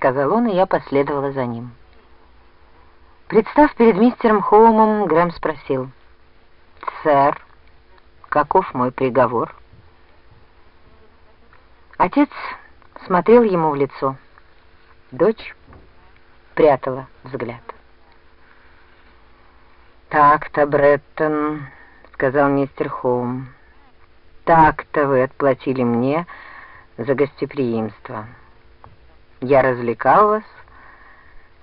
сказал он, и я последовала за ним. Представ перед мистером Хоумом, Грэм спросил, «Сэр, каков мой приговор?» Отец смотрел ему в лицо. Дочь прятала взгляд. «Так-то, Бреттон», — сказал мистер Хоум, — «так-то вы отплатили мне за гостеприимство. Я развлекал вас,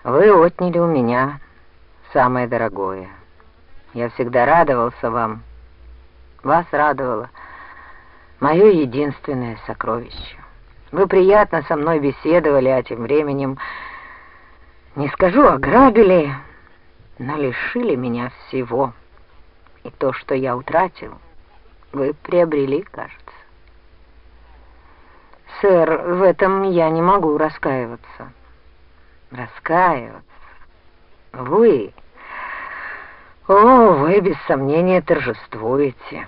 вы отняли у меня самое дорогое. Я всегда радовался вам, вас радовало мое единственное сокровище. Вы приятно со мной беседовали, а тем временем, не скажу, ограбили, но лишили меня всего. И то, что я утратил, вы приобрели, кажется. Сэр, в этом я не могу раскаиваться. Раскаиваться? Вы... О, вы без сомнения торжествуете.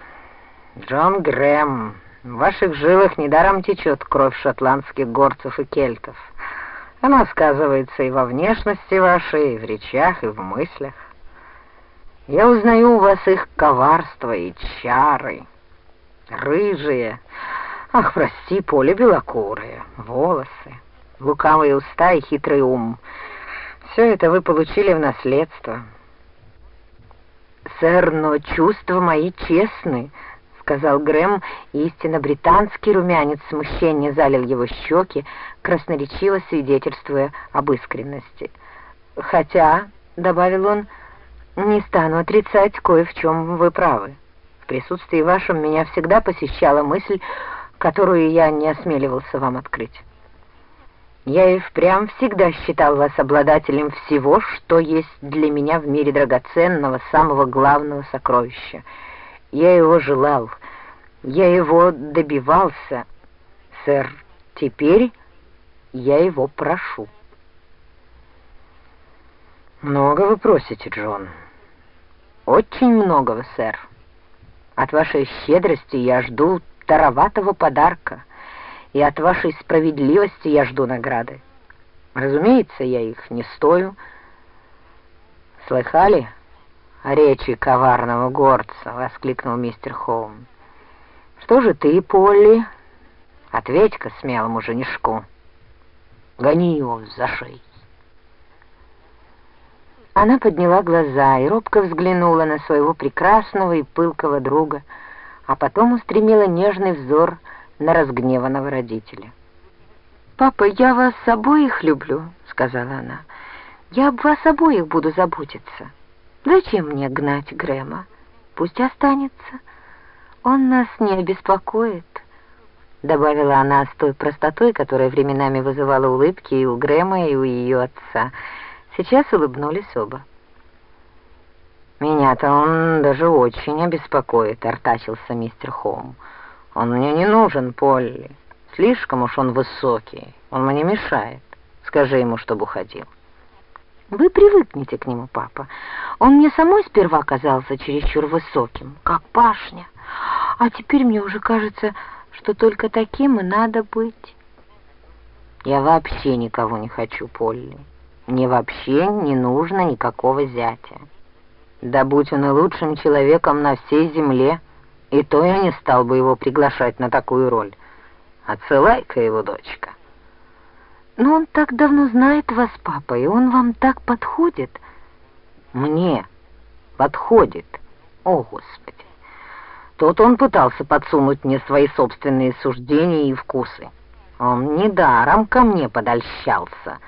Джон Грэм, в ваших жилах недаром течет кровь шотландских горцев и кельтов. Она сказывается и во внешности вашей, и в речах, и в мыслях. Я узнаю у вас их коварство и чары. Рыжие, ах, прости, поле белокурые, волосы, лукавые уста и хитрый ум. Все это вы получили в наследство. Сэр, но чувства мои честны, — сказал Грэм, истинно британский румянец смущения залил его щеки, красноречиво свидетельствуя об искренности. «Хотя», — добавил он, — «не стану отрицать кое в чем вы правы. В присутствии вашем меня всегда посещала мысль, которую я не осмеливался вам открыть. Я и впрямь всегда считал вас обладателем всего, что есть для меня в мире драгоценного, самого главного сокровища — я его желал, я его добивался, сэр. Теперь я его прошу. Много вы просите, Джон. Очень многого, сэр. От вашей щедрости я жду тароватого подарка, и от вашей справедливости я жду награды. Разумеется, я их не стою. Слыхали? речи коварного горца!» — воскликнул мистер Хоум. «Что же ты, Полли? Ответь-ка смелому женишку. Гони его за шею!» Она подняла глаза и робко взглянула на своего прекрасного и пылкого друга, а потом устремила нежный взор на разгневанного родителя. «Папа, я вас обоих люблю», — сказала она. «Я об вас обоих буду заботиться». Зачем мне гнать Грэма? Пусть останется. Он нас не обеспокоит, добавила она с той простотой, которая временами вызывала улыбки и у Грэма, и у ее отца. Сейчас улыбнулись оба. «Меня-то он даже очень обеспокоит», — артачился мистер Хоум. «Он мне не нужен, Полли. Слишком уж он высокий. Он мне мешает. Скажи ему, чтобы уходил». Вы привыкнете к нему, папа. Он мне самой сперва казался чересчур высоким, как пашня. А теперь мне уже кажется, что только таким и надо быть. Я вообще никого не хочу, Полли. Мне вообще не нужно никакого зятя. Да будь он и лучшим человеком на всей земле, и то я не стал бы его приглашать на такую роль. Отсылай-ка его, дочка. Но он так давно знает вас, папа, и он вам так подходит. Мне подходит. О, Господи! Тут он пытался подсунуть мне свои собственные суждения и вкусы. Он недаром ко мне подольщался.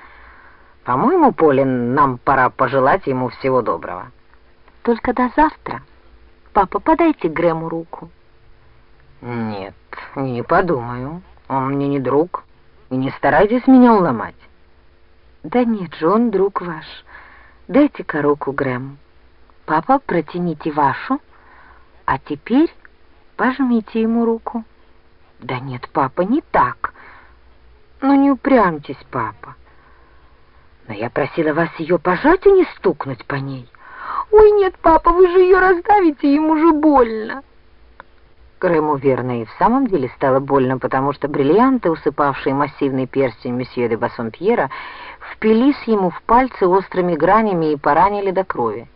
По-моему, Полин, нам пора пожелать ему всего доброго. Только до завтра. Папа, подайте Грэму руку. Нет, не подумаю. Он мне не друг. И не старайтесь меня уломать. Да нет же, он друг ваш. Дайте-ка руку, Грэм. Папа, протяните вашу, а теперь пожмите ему руку. Да нет, папа, не так. Ну не упрямьтесь, папа. Но я просила вас ее пожать и не стукнуть по ней. Ой, нет, папа, вы же ее раздавите, ему же больно. Крыму верно и в самом деле стало больно, потому что бриллианты, усыпавшие массивный перстень месье де Бассомпьера, впились ему в пальцы острыми гранями и поранили до крови.